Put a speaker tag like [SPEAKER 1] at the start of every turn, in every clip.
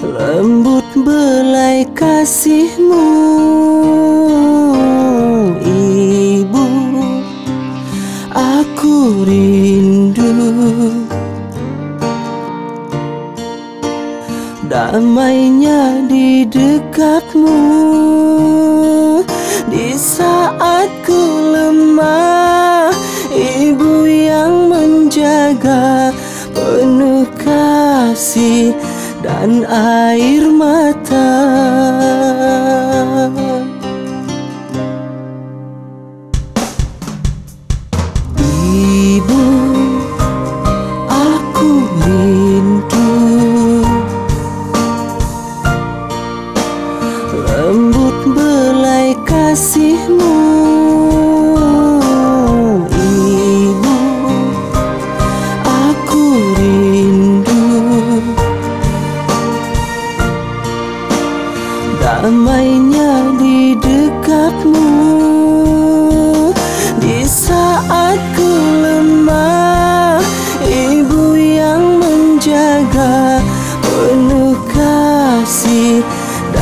[SPEAKER 1] Lembut belai kasihmu Ibu. Aku rindu. Damainya di dekatmu Di saat ku lemah Ibu yang men menjaga Penuh kasih dan air mata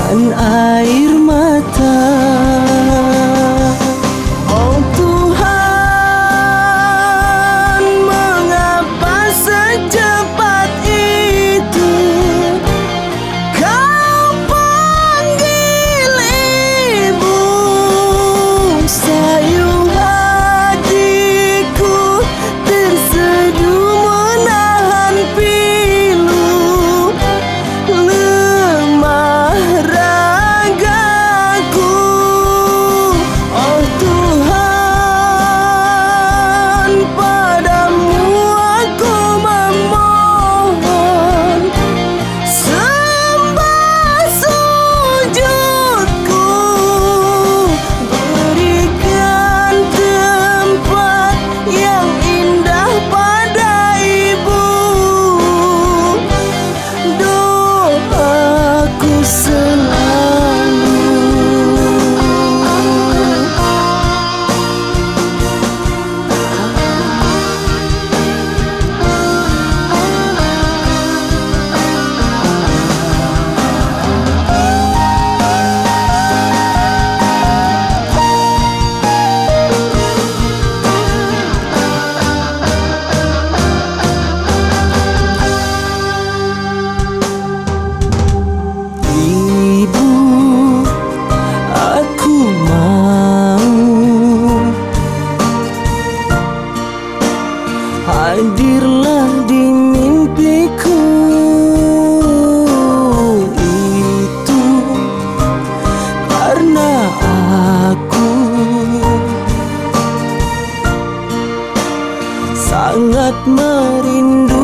[SPEAKER 1] Penuh kasih dan air mata sangat merindu